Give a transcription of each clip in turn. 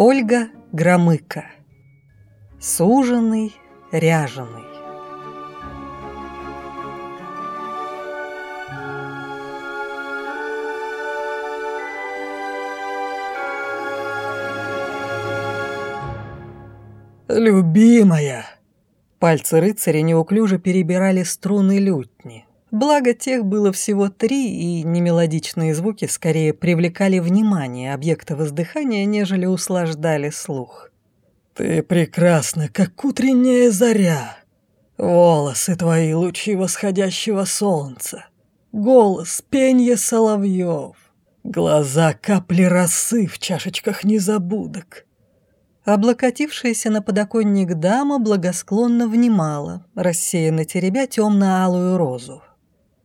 Ольга Громыко. Суженный, ряженый. «Любимая!» Пальцы рыцаря неуклюже перебирали струны лютни. Благо тех было всего три, и немелодичные звуки скорее привлекали внимание объекта воздыхания, нежели услаждали слух. «Ты прекрасна, как утренняя заря. Волосы твои лучи восходящего солнца. Голос пенье соловьев. Глаза капли росы в чашечках незабудок. Облокотившаяся на подоконник дама благосклонно внимала, рассеянно теребя темно-алую розу.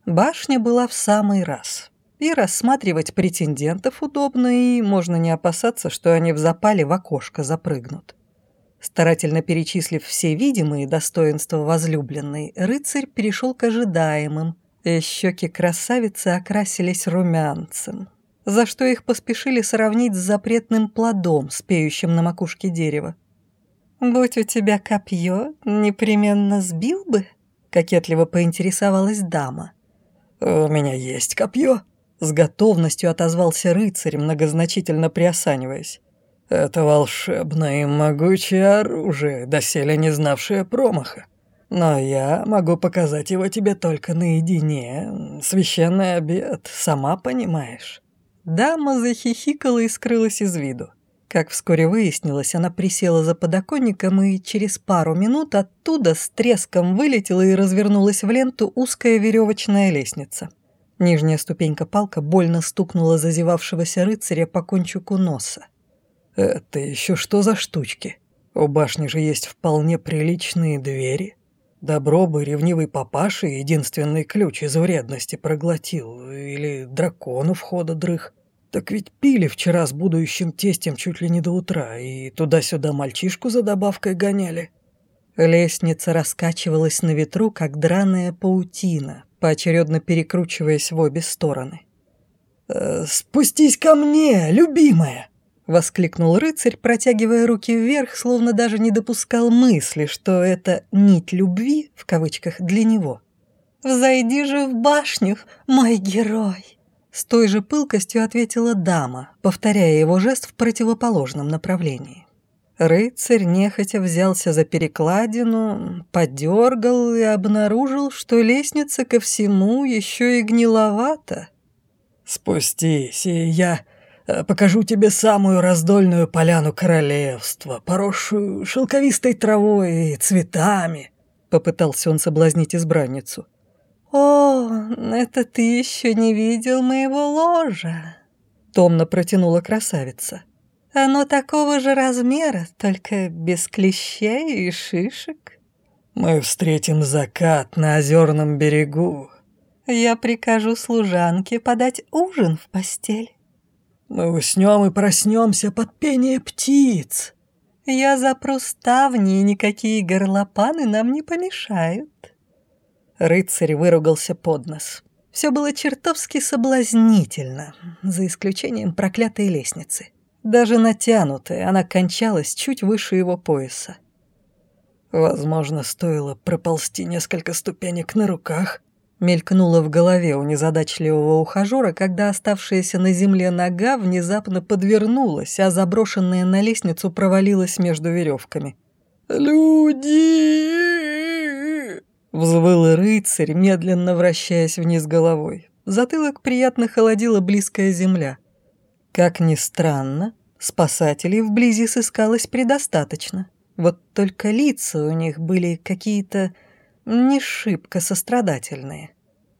Башня была в самый раз. И рассматривать претендентов удобно, и можно не опасаться, что они в запале в окошко запрыгнут. Старательно перечислив все видимые достоинства возлюбленной, рыцарь перешел к ожидаемым, и щеки красавицы окрасились румянцем за что их поспешили сравнить с запретным плодом, спеющим на макушке дерева. «Будь у тебя копье, непременно сбил бы?» — кокетливо поинтересовалась дама. «У меня есть копье», — с готовностью отозвался рыцарь, многозначительно приосаниваясь. «Это волшебное и могучее оружие, доселе не знавшее промаха. Но я могу показать его тебе только наедине. Священный обед, сама понимаешь». Дама захихикала и скрылась из виду. Как вскоре выяснилось, она присела за подоконником и через пару минут оттуда с треском вылетела и развернулась в ленту узкая веревочная лестница. Нижняя ступенька палка больно стукнула зазевавшегося рыцаря по кончику носа. «Это еще что за штучки? У башни же есть вполне приличные двери. Добро бы ревнивый папаша единственный ключ из вредности проглотил, или дракону входа дрых. Так ведь пили вчера с будущим тестем чуть ли не до утра, и туда-сюда мальчишку за добавкой гоняли. Лестница раскачивалась на ветру, как драная паутина, поочередно перекручиваясь в обе стороны. «Э, «Спустись ко мне, любимая!» — воскликнул рыцарь, протягивая руки вверх, словно даже не допускал мысли, что это «нить любви» в кавычках для него. «Взойди же в башню, мой герой!» С той же пылкостью ответила дама, повторяя его жест в противоположном направлении. Рыцарь нехотя взялся за перекладину, подергал и обнаружил, что лестница ко всему еще и гниловата. «Спустись, и я Э, покажу тебе самую раздольную поляну королевства, поросшую шелковистой травой и цветами», — попытался он соблазнить избранницу. «О, это ты еще не видел моего ложа», — томно протянула красавица. «Оно такого же размера, только без клещей и шишек». «Мы встретим закат на озерном берегу». «Я прикажу служанке подать ужин в постель». Мы уснем и проснемся под пение птиц. Я запру ставни, и никакие горлопаны нам не помешают. Рыцарь выругался под нос. Все было чертовски соблазнительно, за исключением проклятой лестницы. Даже натянутая, она кончалась чуть выше его пояса. Возможно, стоило проползти несколько ступенек на руках, Мелькнуло в голове у незадачливого ухажера, когда оставшаяся на земле нога внезапно подвернулась, а заброшенная на лестницу провалилась между веревками. «Люди!» — взвыл рыцарь, медленно вращаясь вниз головой. Затылок приятно холодила близкая земля. Как ни странно, спасателей вблизи сыскалось предостаточно. Вот только лица у них были какие-то не шибко сострадательные.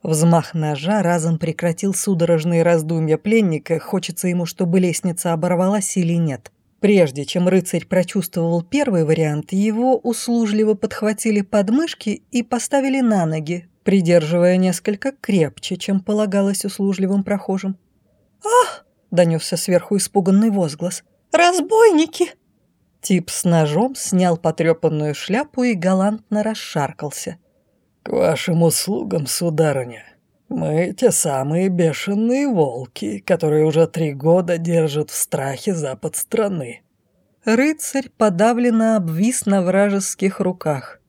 Взмах ножа разом прекратил судорожные раздумья пленника, хочется ему, чтобы лестница оборвалась или нет. Прежде чем рыцарь прочувствовал первый вариант, его услужливо подхватили подмышки и поставили на ноги, придерживая несколько крепче, чем полагалось услужливым прохожим. «Ах!» — донесся сверху испуганный возглас. «Разбойники!» Тип с ножом снял потрепанную шляпу и галантно расшаркался. «К вашим услугам, сударыня. Мы те самые бешеные волки, которые уже три года держат в страхе запад страны». Рыцарь подавленно обвис на вражеских руках.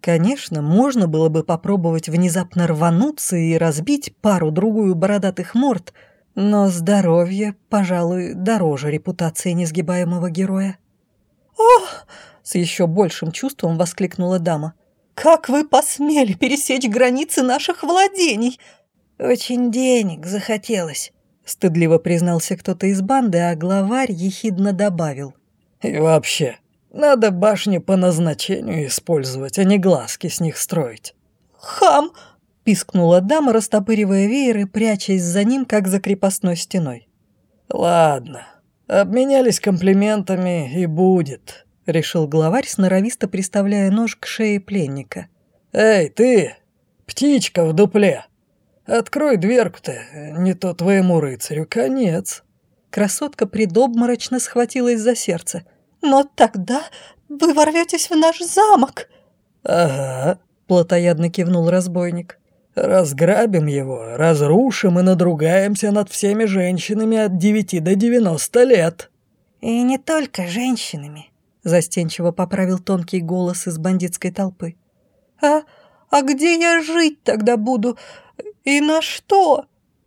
Конечно, можно было бы попробовать внезапно рвануться и разбить пару-другую бородатых морд, но здоровье, пожалуй, дороже репутации несгибаемого героя. «Ох!» — с еще большим чувством воскликнула дама. «Как вы посмели пересечь границы наших владений?» «Очень денег захотелось», — стыдливо признался кто-то из банды, а главарь ехидно добавил. «И вообще, надо башни по назначению использовать, а не глазки с них строить». «Хам!» — пискнула дама, растопыривая веер и прячась за ним, как за крепостной стеной. «Ладно, обменялись комплиментами и будет», — решил главарь, сноровисто приставляя нож к шее пленника. «Эй, ты, птичка в дупле, открой дверку-то, не то твоему рыцарю конец». Красотка предобморочно схватилась за сердце. «Но тогда вы ворветесь в наш замок!» «Ага», — плотоядно кивнул разбойник. «Разграбим его, разрушим и надругаемся над всеми женщинами от девяти до девяносто лет». «И не только женщинами», — застенчиво поправил тонкий голос из бандитской толпы. «А, а где я жить тогда буду? И на что?»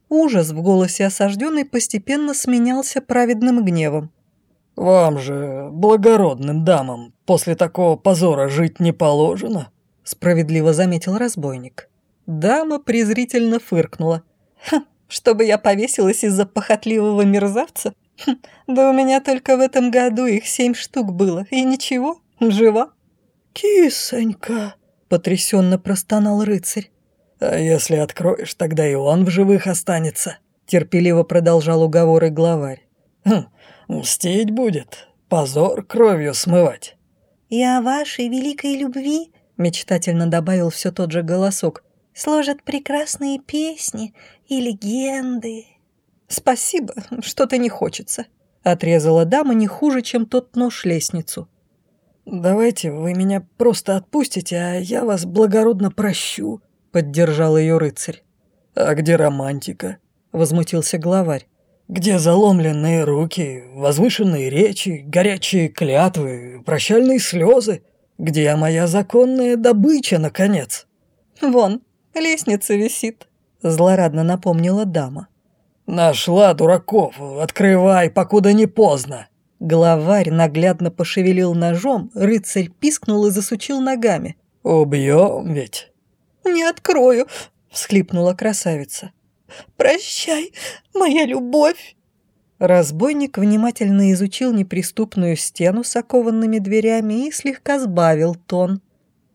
Ужас в голосе осажденной постепенно сменялся праведным гневом. «Вам же, благородным дамам, после такого позора жить не положено», — справедливо заметил разбойник. Дама презрительно фыркнула. «Хм, чтобы я повесилась из-за похотливого мерзавца? Хм, да у меня только в этом году их семь штук было, и ничего, жива». «Кисонька», — потрясенно простонал рыцарь. «А если откроешь, тогда и он в живых останется», — терпеливо продолжал уговоры главарь. «Хм, Мстить будет, позор кровью смывать. И о вашей великой любви, мечтательно добавил все тот же голосок, сложат прекрасные песни и легенды. Спасибо, что-то не хочется, отрезала дама не хуже, чем тот нож лестницу. Давайте вы меня просто отпустите, а я вас благородно прощу, поддержал ее рыцарь. А где романтика? возмутился главарь. Где заломленные руки, возвышенные речи, горячие клятвы, прощальные слезы? Где моя законная добыча, наконец? Вон, лестница висит, злорадно напомнила дама. Нашла дураков, открывай, покуда не поздно. Главарь наглядно пошевелил ножом, рыцарь пискнул и засучил ногами. «Убьем ведь?» «Не открою», — всхлипнула красавица. Прощай, моя любовь!» Разбойник внимательно изучил неприступную стену с окованными дверями и слегка сбавил тон.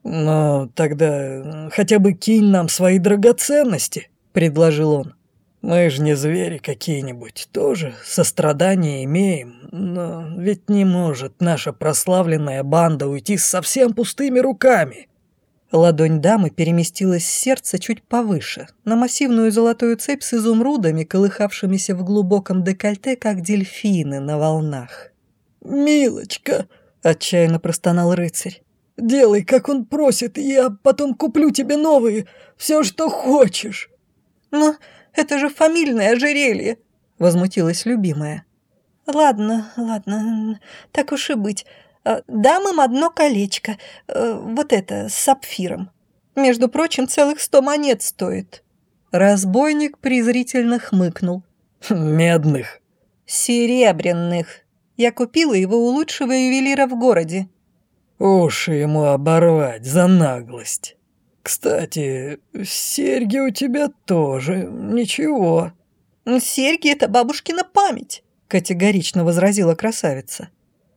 «Ну, тогда хотя бы кинь нам свои драгоценности», — предложил он. «Мы же не звери какие-нибудь, тоже сострадание имеем, но ведь не может наша прославленная банда уйти с совсем пустыми руками». Ладонь дамы переместилась с сердца чуть повыше, на массивную золотую цепь с изумрудами, колыхавшимися в глубоком декольте, как дельфины на волнах. «Милочка!» — отчаянно простонал рыцарь. «Делай, как он просит, и я потом куплю тебе новые, все, что хочешь». «Но это же фамильное ожерелье!» — возмутилась любимая. «Ладно, ладно, так уж и быть. Э, дам им одно колечко, э, вот это, с сапфиром. Между прочим, целых сто монет стоит». Разбойник презрительно хмыкнул. «Медных». «Серебряных. Я купила его у лучшего ювелира в городе». «Уши ему оборвать за наглость. Кстати, серьги у тебя тоже ничего». «Серьги — это бабушкина память», — категорично возразила красавица.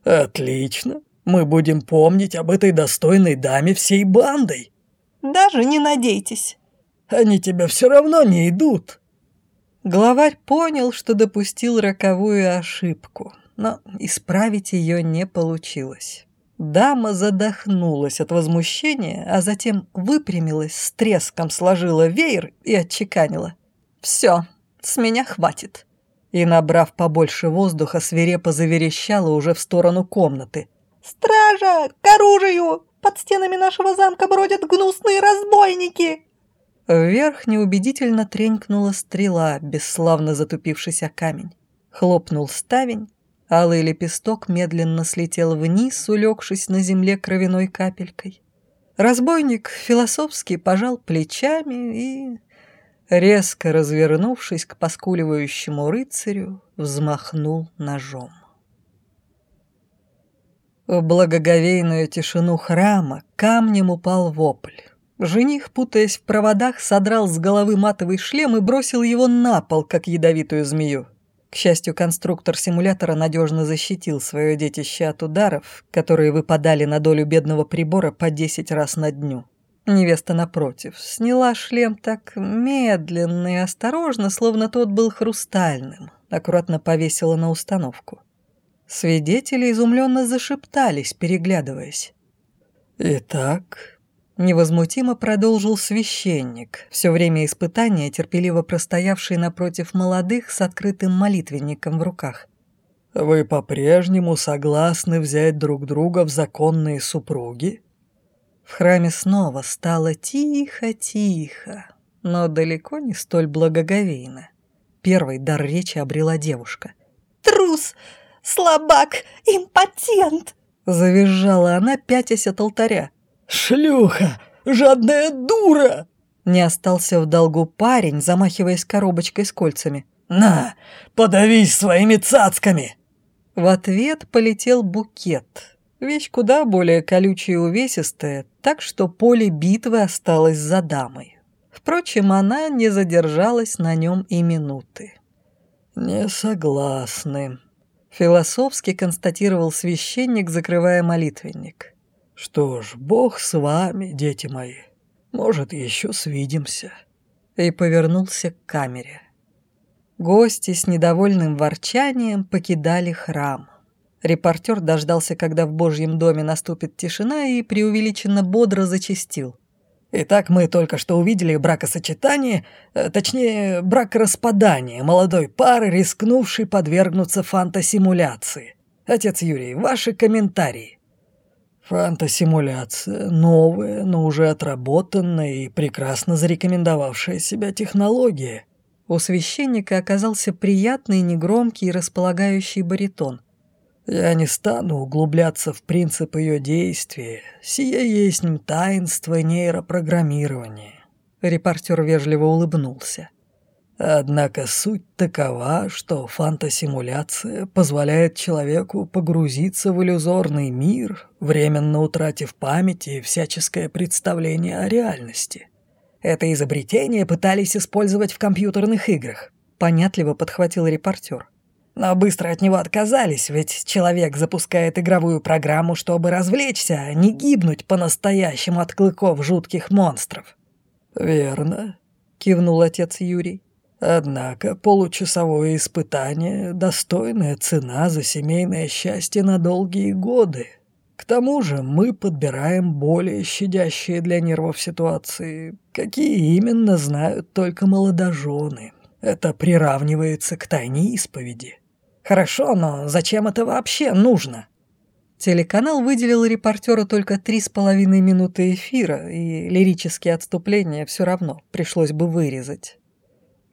«Отлично. Мы будем помнить об этой достойной даме всей бандой». «Даже не надейтесь». «Они тебя все равно не идут». Главарь понял, что допустил роковую ошибку, но исправить ее не получилось. Дама задохнулась от возмущения, а затем выпрямилась, с треском сложила веер и отчеканила. «Все, с меня хватит и, набрав побольше воздуха, свирепо заверещала уже в сторону комнаты. «Стража! К оружию! Под стенами нашего замка бродят гнусные разбойники!» Вверх неубедительно тренькнула стрела, бесславно затупившись о камень. Хлопнул ставень, Алый лепесток медленно слетел вниз, улегшись на земле кровяной капелькой. Разбойник философски пожал плечами и, резко развернувшись к поскуливающему рыцарю, взмахнул ножом. В благоговейную тишину храма камнем упал вопль. Жених, путаясь в проводах, содрал с головы матовый шлем и бросил его на пол, как ядовитую змею. К счастью, конструктор симулятора надежно защитил свое детище от ударов, которые выпадали на долю бедного прибора по 10 раз на дню. Невеста, напротив, сняла шлем так медленно и осторожно, словно тот был хрустальным, аккуратно повесила на установку. Свидетели изумленно зашептались, переглядываясь. «Итак, Невозмутимо продолжил священник, все время испытания терпеливо простоявший напротив молодых с открытым молитвенником в руках. «Вы по-прежнему согласны взять друг друга в законные супруги?» В храме снова стало тихо-тихо, но далеко не столь благоговейно. Первый дар речи обрела девушка. «Трус! Слабак! Импотент!» Завизжала она, пятясь от алтаря. «Шлюха! Жадная дура!» Не остался в долгу парень, замахиваясь коробочкой с кольцами. «На, подавись своими цацками!» В ответ полетел букет. Вещь куда более колючая и увесистая, так что поле битвы осталось за дамой. Впрочем, она не задержалась на нем и минуты. «Не согласны», — философски констатировал священник, закрывая молитвенник. «Что ж, Бог с вами, дети мои. Может, еще свидимся». И повернулся к камере. Гости с недовольным ворчанием покидали храм. Репортер дождался, когда в Божьем доме наступит тишина, и преувеличенно бодро зачастил. «Итак, мы только что увидели бракосочетание, э, точнее, бракораспадание молодой пары, рискнувшей подвергнуться фантасимуляции. Отец Юрий, ваши комментарии». Фантасимуляция – новая, но уже отработанная и прекрасно зарекомендовавшая себя технология. У священника оказался приятный, негромкий и располагающий баритон. Я не стану углубляться в принцип ее действия. Сие есть таинство нейропрограммирования. Репортер вежливо улыбнулся. Однако суть такова, что фантасимуляция позволяет человеку погрузиться в иллюзорный мир, временно утратив память и всяческое представление о реальности. Это изобретение пытались использовать в компьютерных играх, понятливо подхватил репортер. Но быстро от него отказались, ведь человек запускает игровую программу, чтобы развлечься, а не гибнуть по-настоящему от клыков жутких монстров. «Верно», — кивнул отец Юрий. Однако получасовое испытание – достойная цена за семейное счастье на долгие годы. К тому же мы подбираем более щадящие для нервов ситуации, какие именно знают только молодожены. Это приравнивается к тайне исповеди. Хорошо, но зачем это вообще нужно? Телеканал выделил репортеру только три с половиной минуты эфира, и лирические отступления все равно пришлось бы вырезать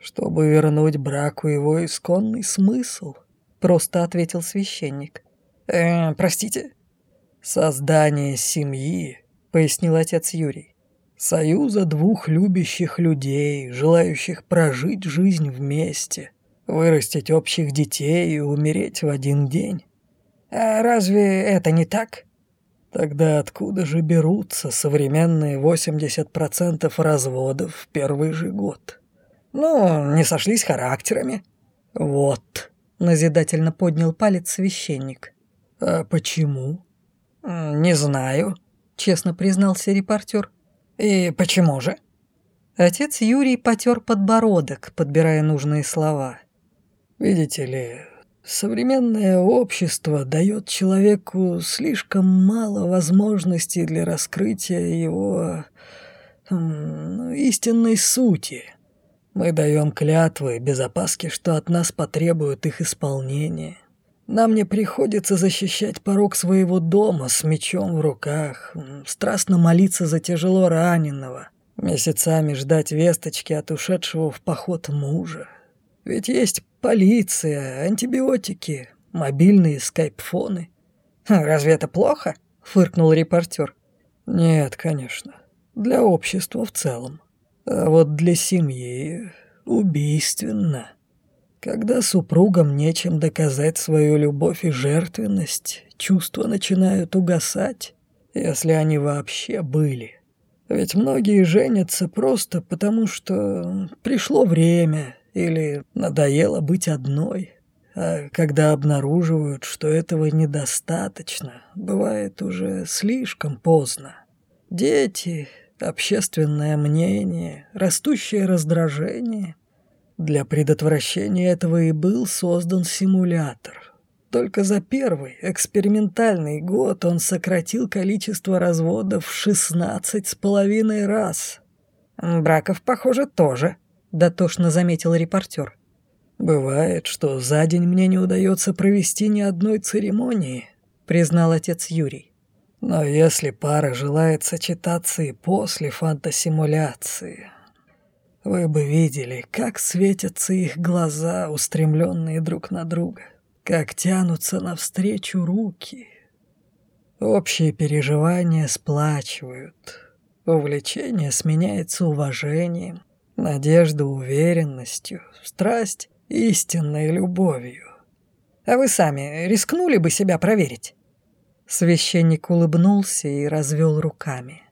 чтобы вернуть браку его исконный смысл», — просто ответил священник. «Э, простите?» «Создание семьи», — пояснил отец Юрий. «Союза двух любящих людей, желающих прожить жизнь вместе, вырастить общих детей и умереть в один день». «А разве это не так?» Тогда откуда же берутся современные 80% разводов в первый же год? Ну, не сошлись характерами. Вот, назидательно поднял палец священник. А почему? Не знаю, честно признался репортер. И почему же? Отец Юрий потер подбородок, подбирая нужные слова. Видите ли, современное общество дает человеку слишком мало возможностей для раскрытия его ну, истинной сути. Мы даем клятвы без опаски, что от нас потребуют их исполнения. Нам не приходится защищать порог своего дома с мечом в руках, страстно молиться за тяжело раненого, месяцами ждать весточки от ушедшего в поход мужа. Ведь есть полиция, антибиотики, мобильные скайпфоны. «Разве это плохо?» — фыркнул репортер. «Нет, конечно. Для общества в целом. А вот для семьи убийственно. Когда супругам нечем доказать свою любовь и жертвенность, чувства начинают угасать, если они вообще были. Ведь многие женятся просто потому, что пришло время или надоело быть одной. А когда обнаруживают, что этого недостаточно, бывает уже слишком поздно. Дети, общественное мнение, растущее раздражение. Для предотвращения этого и был создан симулятор. Только за первый экспериментальный год он сократил количество разводов в шестнадцать с половиной раз. «Браков, похоже, тоже», — дотошно заметил репортер. «Бывает, что за день мне не удается провести ни одной церемонии», — признал отец Юрий. «Но если пара желает сочетаться и после фантасимуляции, вы бы видели, как светятся их глаза, устремленные друг на друга, как тянутся навстречу руки. Общие переживания сплачивают, увлечение сменяется уважением, надежда уверенностью, страсть истинной любовью. А вы сами рискнули бы себя проверить?» Священник улыбнулся и развел руками.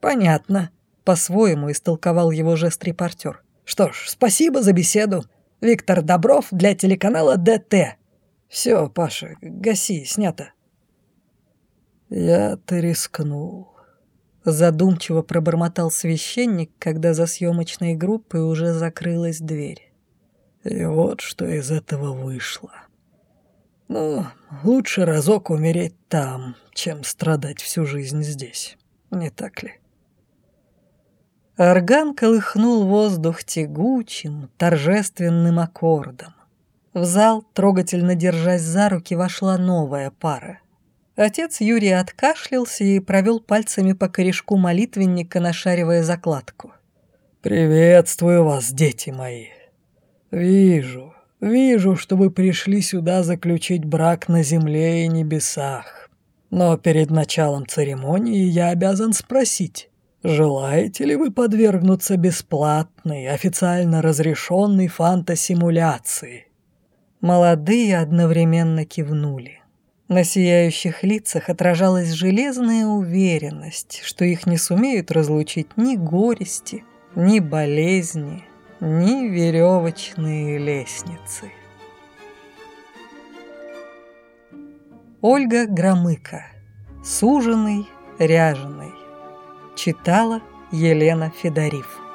«Понятно», — по-своему истолковал его жест репортер. «Что ж, спасибо за беседу. Виктор Добров для телеканала ДТ. Все, Паша, гаси, снято». «Я-то рискнул», — задумчиво пробормотал священник, когда за съемочной группой уже закрылась дверь. И вот что из этого вышло. Ну, лучше разок умереть там, чем страдать всю жизнь здесь. Не так ли? Орган колыхнул воздух тягучим, торжественным аккордом. В зал, трогательно держась за руки, вошла новая пара. Отец Юрий откашлялся и провел пальцами по корешку молитвенника, нашаривая закладку. «Приветствую вас, дети мои!» «Вижу, вижу, что вы пришли сюда заключить брак на земле и небесах. Но перед началом церемонии я обязан спросить, желаете ли вы подвергнуться бесплатной, официально разрешенной фантасимуляции?» Молодые одновременно кивнули. На сияющих лицах отражалась железная уверенность, что их не сумеют разлучить ни горести, ни болезни, ни веревочные лестницы. Ольга Громыко. Суженый, ряженый. Читала Елена Федорив.